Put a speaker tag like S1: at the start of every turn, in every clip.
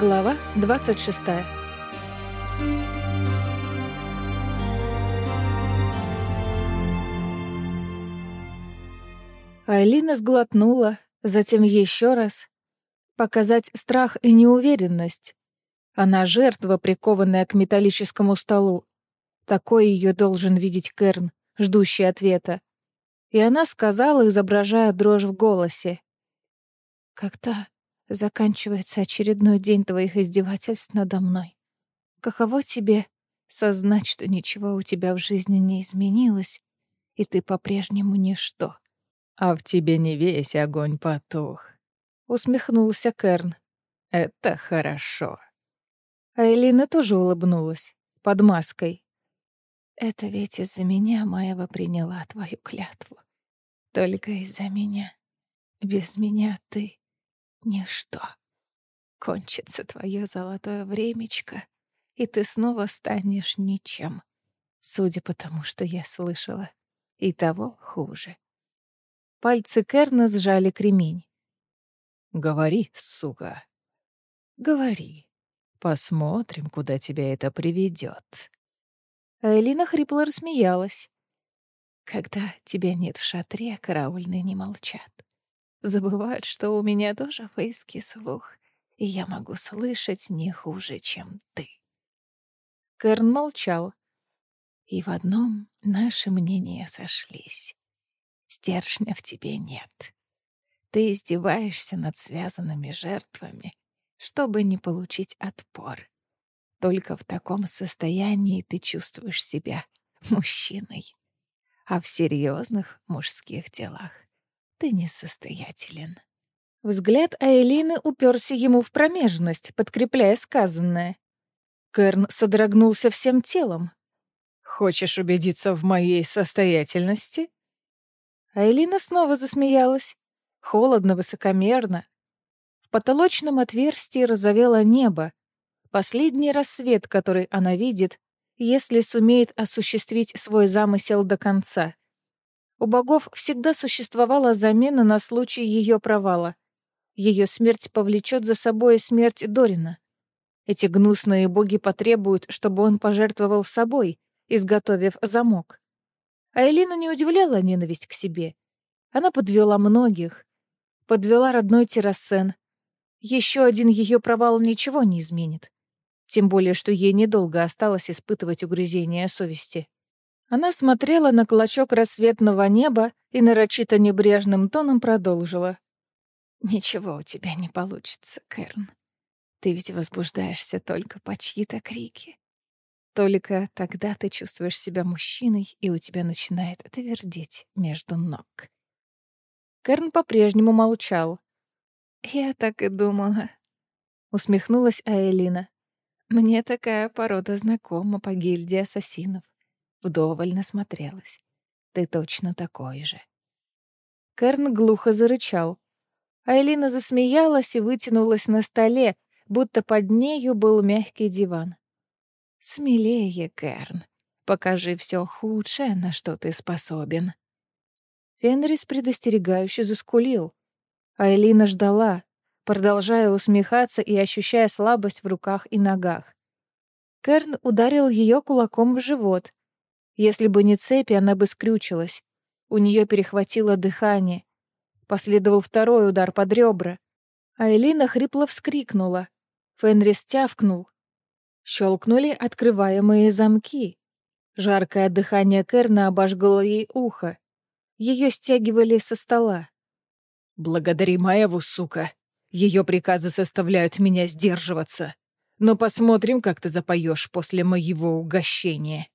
S1: Глава 26 Айлина сглотнула, затем еще раз. Показать страх и неуверенность. Она жертва, прикованная к металлическому столу. Такой ее должен видеть Керн, ждущий ответа. И она сказала, изображая дрожь в голосе. «Когда заканчивается очередной день твоих издевательств надо мной. Каково тебе сознать, что ничего у тебя в жизни не изменилось, и ты по-прежнему ничто?
S2: А в тебе не весь огонь потух.
S1: Усмехнулся Керн.
S2: Это хорошо.
S1: А Элина тоже улыбнулась, под маской. Это ведь из-за меня Маева приняла твою клятву. Только из-за меня. Без меня ты Ничто. Кончится твое золотое времечко, и ты снова станешь ничем. Судя по тому, что я слышала. И того хуже. Пальцы Керна сжали кремень.
S2: «Говори, сука».
S1: «Говори.
S2: Посмотрим, куда тебя это приведет.
S1: А Элина хрипло рассмеялась. «Когда тебя нет в шатре, караульные не молчат. Забывают, что у меня тоже фейский слух, и я могу слышать не хуже, чем ты. Кэрн молчал. И в одном наши мнения сошлись. Стержня в тебе нет. Ты издеваешься над связанными жертвами, чтобы не получить отпор. Только в таком состоянии ты чувствуешь себя мужчиной. А в серьезных мужских делах ты несостоятелен». Взгляд Айлины уперся ему в промежность, подкрепляя сказанное. Керн содрогнулся всем телом.
S2: «Хочешь убедиться в моей состоятельности?»
S1: Айлина снова засмеялась. Холодно, высокомерно. В потолочном отверстии разовело небо. Последний рассвет, который она видит, если сумеет осуществить свой замысел до конца. У богов всегда существовала замена на случай ее провала. Ее смерть повлечет за собой смерть Дорина. Эти гнусные боги потребуют, чтобы он пожертвовал собой, изготовив замок. А Элину не удивляла ненависть к себе. Она подвела многих. Подвела родной Террасен. Еще один ее провал ничего не изменит. Тем более, что ей недолго осталось испытывать угрызения совести. Она смотрела на клочок рассветного неба и нарочито небрежным тоном продолжила. «Ничего у тебя не получится, Кэрн. Ты ведь возбуждаешься только по чьи-то крики. Только тогда ты чувствуешь себя мужчиной, и у тебя начинает твердеть между ног». Кэрн по-прежнему молчал. «Я так и думала», — усмехнулась Аэлина. «Мне такая порода знакома по гильдии ассасинов. Вдоволь насмотрелась. Ты точно такой же. Керн глухо зарычал. Айлина засмеялась и вытянулась на столе, будто под нею был мягкий диван. «Смелее, Керн. Покажи все худшее, на что ты способен». Фенрис предостерегающе заскулил. Айлина ждала, продолжая усмехаться и ощущая слабость в руках и ногах. Керн ударил ее кулаком в живот, если бы не цепи, она бы скрючилась. У нее перехватило дыхание. Последовал второй удар под ребра. А Элина хрипло вскрикнула. Фенрис тявкнул. Щелкнули открываемые замки. Жаркое дыхание Керна обожгло ей ухо. Ее стягивали со стола.
S2: «Благодари Маеву, сука. Ее приказы составляют меня сдерживаться. Но посмотрим, как ты запоешь после моего угощения».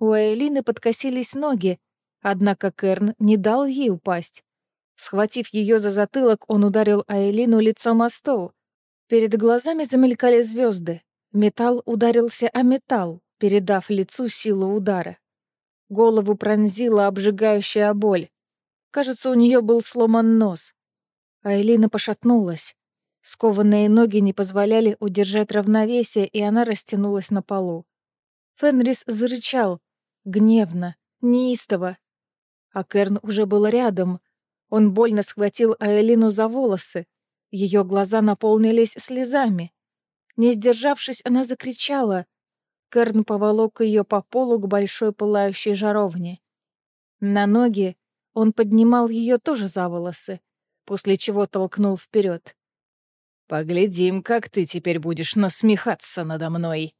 S1: У Айлины подкосились ноги, однако Керн не дал ей упасть. Схватив ее за затылок, он ударил Айлину лицом о стол. Перед глазами замелькали звезды. Металл ударился о металл, передав лицу силу удара. Голову пронзила обжигающая боль. Кажется, у нее был сломан нос. Айлина пошатнулась. Скованные ноги не позволяли удержать равновесие, и она растянулась на полу. Фенрис зарычал, гневно, неистово. А Керн уже был рядом. Он больно схватил Аэлину за волосы. Ее глаза наполнились слезами. Не сдержавшись, она закричала. Керн поволок ее по полу к большой пылающей жаровне. На ноги он поднимал ее тоже за волосы, после чего толкнул вперед.
S2: «Поглядим, как ты теперь будешь насмехаться надо мной».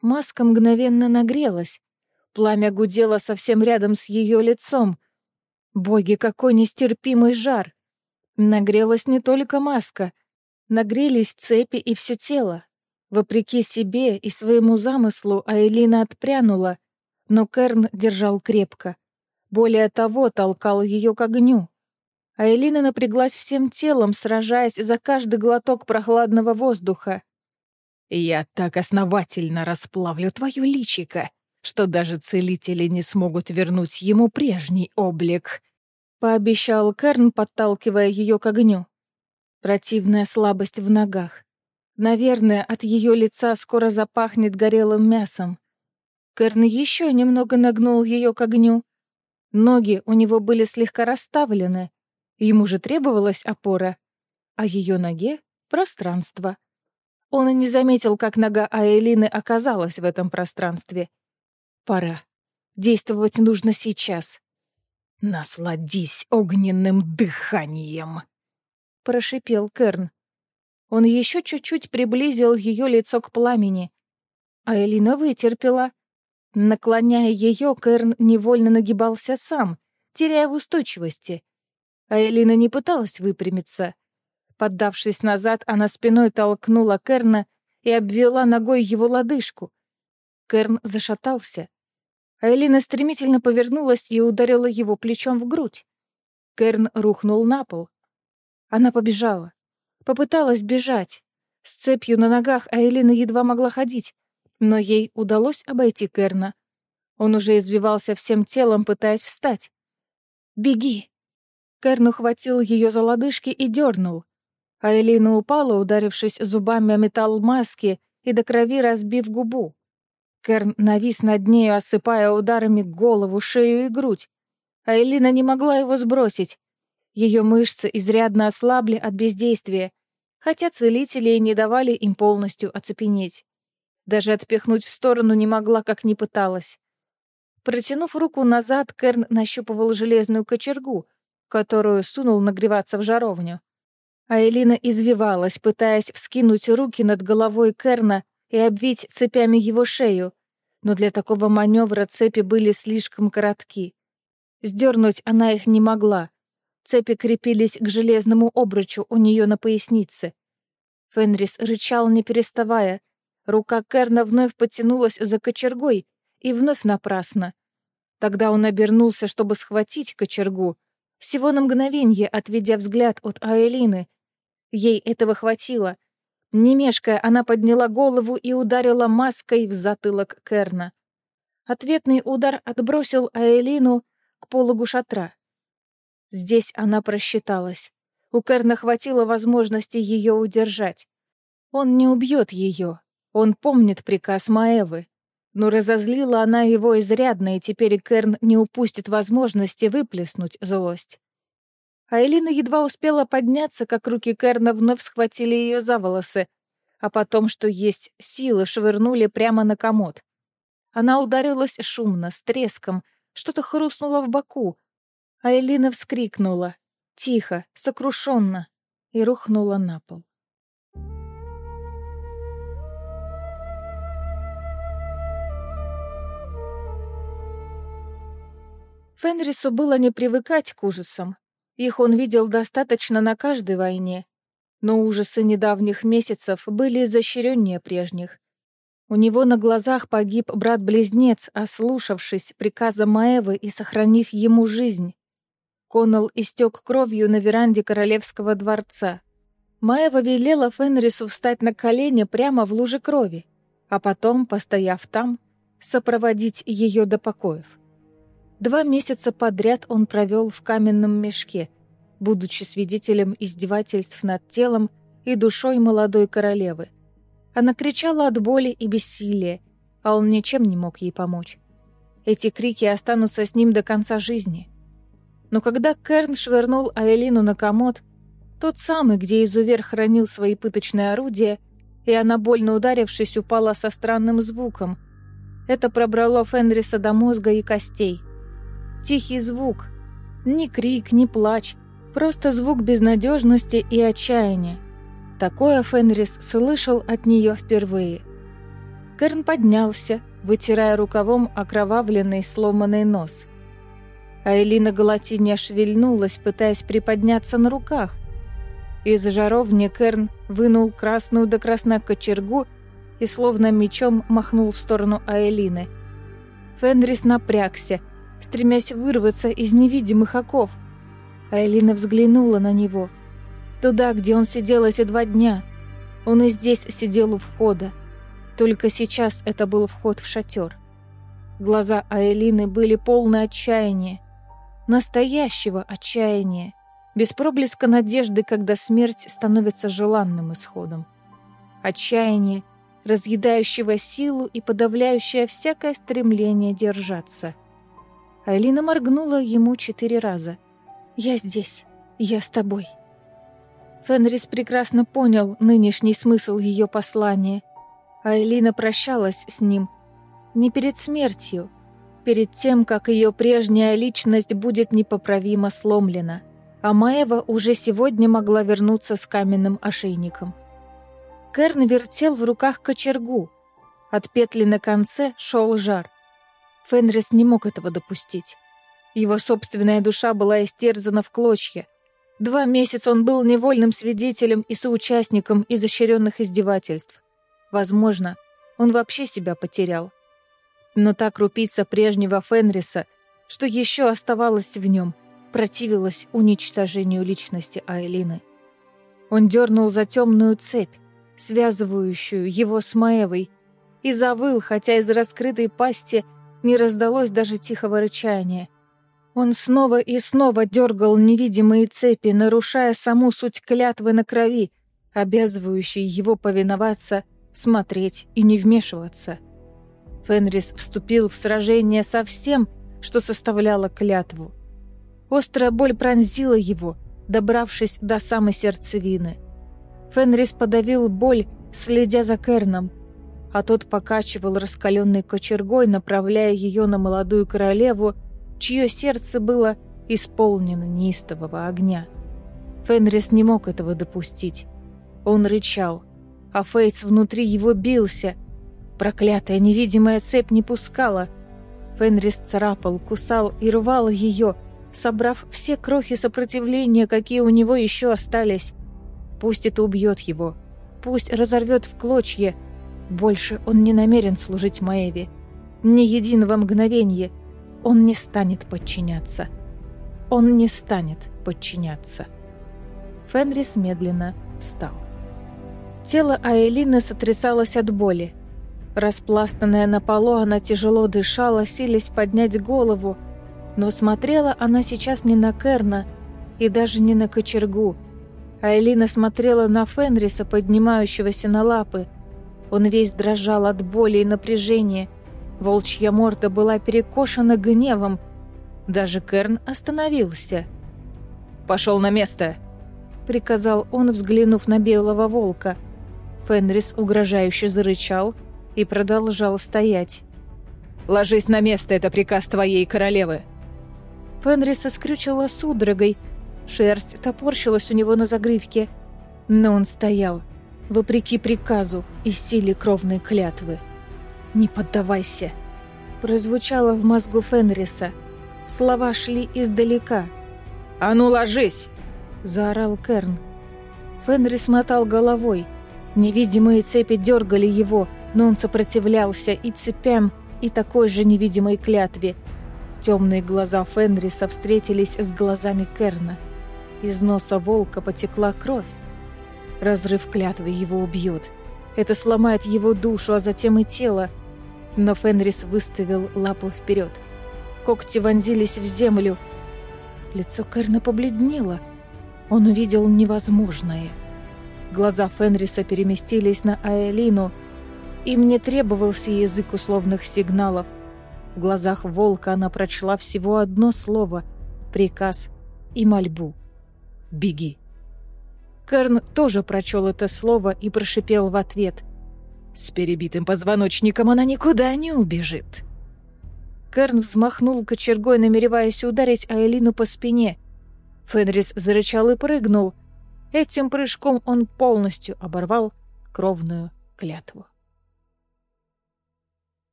S1: Маска мгновенно нагрелась. Пламя гудело совсем рядом с ее лицом. Боги, какой нестерпимый жар! Нагрелась не только маска, нагрелись цепи и все тело. Вопреки себе и своему замыслу Айлина отпрянула, но Керн держал крепко. Более того, толкал ее к огню. Айлина напряглась всем телом, сражаясь за каждый глоток прохладного воздуха.
S2: «Я так основательно расплавлю твое личико, что даже целители не смогут вернуть ему прежний облик», —
S1: пообещал Керн, подталкивая ее к огню. Противная слабость в ногах. Наверное, от ее лица скоро запахнет горелым мясом. Керн еще немного нагнул ее к огню. Ноги у него были слегка расставлены. Ему же требовалась опора, а ее ноге — пространство. Он и не заметил, как нога Аэлины оказалась в этом пространстве. Пора. Действовать нужно сейчас.
S2: «Насладись огненным дыханием!»
S1: — прошипел Керн. Он еще чуть-чуть приблизил ее лицо к пламени. А Элина вытерпела. Наклоняя ее, Керн невольно нагибался сам, теряя в устойчивости. А Элина не пыталась выпрямиться. Поддавшись назад, она спиной толкнула Керна и обвела ногой его лодыжку. Керн зашатался. Айлина стремительно повернулась и ударила его плечом в грудь. Керн рухнул на пол. Она побежала. Попыталась бежать. С цепью на ногах Айлина едва могла ходить, но ей удалось обойти Керна. Он уже извивался всем телом, пытаясь встать. «Беги!» Керн ухватил ее за лодыжки и дернул. Айлина упала, ударившись зубами о металл маски и до крови разбив губу. Керн навис над нею, осыпая ударами голову, шею и грудь. А Элина не могла его сбросить. Ее мышцы изрядно ослабли от бездействия, хотя целители не давали им полностью оцепенеть. Даже отпихнуть в сторону не могла, как ни пыталась. Протянув руку назад, Керн нащупывал железную кочергу, которую сунул нагреваться в жаровню. А Элина извивалась, пытаясь вскинуть руки над головой Керна и обвить цепями его шею, но для такого маневра цепи были слишком коротки. Сдернуть она их не могла. Цепи крепились к железному обручу у нее на пояснице. Фенрис рычал, не переставая. Рука Керна вновь потянулась за кочергой, и вновь напрасно. Тогда он обернулся, чтобы схватить кочергу, всего на мгновенье отведя взгляд от Аэлины. Ей этого хватило — не мешкая, она подняла голову и ударила маской в затылок Керна. Ответный удар отбросил Аэлину к пологу шатра. Здесь она просчиталась. У Керна хватило возможности ее удержать. Он не убьет ее. Он помнит приказ Маэвы. Но разозлила она его изрядно, и теперь Керн не упустит возможности выплеснуть злость. А Элина едва успела подняться, как руки Керна вновь схватили ее за волосы, а потом, что есть силы, швырнули прямо на комод. Она ударилась шумно, с треском, что-то хрустнуло в боку, а Элина вскрикнула, тихо, сокрушенно, и рухнула на пол. Фенрису было не привыкать к ужасам, их он видел достаточно на каждой войне. Но ужасы недавних месяцев были изощреннее прежних. У него на глазах погиб брат-близнец, ослушавшись приказа Маэвы и сохранив ему жизнь. Коннелл истек кровью на веранде королевского дворца. Маева велела Фенрису встать на колени прямо в луже крови, а потом, постояв там, сопроводить ее до покоев. Два месяца подряд он провел в каменном мешке, будучи свидетелем издевательств над телом и душой молодой королевы. Она кричала от боли и бессилия, а он ничем не мог ей помочь. Эти крики останутся с ним до конца жизни. Но когда Керн швырнул Аэлину на комод, Тот самый, где изувер хранил свои пыточные орудия, и она, больно ударившись, упала со странным звуком. Это пробрало Фенриса до мозга и костей. Тихий звук. Ни крик, ни плач. Просто звук безнадежности и отчаяния. Такое Фенрис слышал от нее впервые. Керн поднялся, вытирая рукавом окровавленный сломанный нос. А Элина Галатиния шевельнулась, пытаясь приподняться на руках. Из жаровни Керн вынул красную до красна кочергу и словно мечом махнул в сторону Аэлины. Фенрис напрягся, стремясь вырваться из невидимых оков. Аэлина взглянула на него. Туда, где он сидел эти два дня. Он и здесь сидел у входа. Только сейчас это был вход в шатер. Глаза Аэлины были полны отчаяния. Настоящего отчаяния. Без проблеска надежды, когда смерть становится желанным исходом. Отчаяние, разъедающего силу и подавляющее всякое стремление держаться. Айлина моргнула ему четыре раза. «Я здесь. Я с тобой». Фенрис прекрасно понял нынешний смысл ее послания. Айлина прощалась с ним. Не перед смертью, перед тем, как ее прежняя личность будет непоправимо сломлена. А Маева уже сегодня могла вернуться с каменным ошейником. Керн вертел в руках кочергу. От петли на конце шел жар. Фенрис не мог этого допустить. Его собственная душа была истерзана в клочья. Два месяца он был невольным свидетелем и соучастником изощренных издевательств. Возможно, он вообще себя потерял. Но та крупица прежнего Фенриса, что еще оставалось в нем, противилась уничтожению личности Айлины. Он дернул за темную цепь, связывающую его с Маевой, и завыл, хотя из раскрытой пасти не раздалось даже тихого рычания. Он снова и снова дергал невидимые цепи, нарушая саму суть клятвы на крови, обязывающей его повиноваться, смотреть и не вмешиваться. Фенрис вступил в сражение со всем, что составляло клятву. Острая боль пронзила его, добравшись до самой сердцевины. Фенрис подавил боль, следя за Керном, а тот покачивал раскаленной кочергой, направляя ее на молодую королеву, чье сердце было исполнено неистового огня. Фенрис не мог этого допустить. Он рычал, а Фейтс внутри его бился. Проклятая невидимая цепь не пускала. Фенрис царапал, кусал и рвал ее, собрав все крохи сопротивления, какие у него еще остались. Пусть это убьет его, пусть разорвет в клочья. Больше он не намерен служить Маэве. Ни единого мгновения он не станет подчиняться. Он не станет подчиняться. Фенрис медленно встал. Тело Аэлины сотрясалось от боли. Распластанная на полу, она тяжело дышала, силясь поднять голову, но смотрела она сейчас не на Керна и даже не на кочергу. Айлина смотрела на Фенриса, поднимающегося на лапы. Он весь дрожал от боли и напряжения. Волчья морда была перекошена гневом. Даже Керн остановился. «Пошел на место!» — приказал он, взглянув на белого волка. Фенрис угрожающе зарычал и продолжал стоять. «Ложись на место, это приказ твоей королевы!» Фенриса скрючила судорогой. Шерсть топорщилась у него на загривке. Но он стоял, вопреки приказу и силе кровной клятвы. «Не поддавайся!» Прозвучало в мозгу Фенриса. Слова шли издалека. «А ну ложись!» Заорал Керн. Фенрис мотал головой. Невидимые цепи дергали его, но он сопротивлялся и цепям, и такой же невидимой клятве – Темные глаза Фенриса встретились с глазами Керна. Из носа волка потекла кровь. Разрыв клятвы его убьет. Это сломает его душу, а затем и тело. Но Фенрис выставил лапу вперед. Когти вонзились в землю. Лицо Керна побледнело. Он увидел невозможное. Глаза Фенриса переместились на Аэлину. Им не требовался язык условных сигналов. В глазах волка она прочла всего одно слово — приказ и мольбу. «Беги». Керн тоже прочел это слово и прошипел в ответ.
S2: «С перебитым позвоночником она никуда не убежит».
S1: Керн взмахнул кочергой, намереваясь ударить Айлину по спине. Фенрис зарычал и прыгнул. Этим прыжком он полностью оборвал кровную клятву.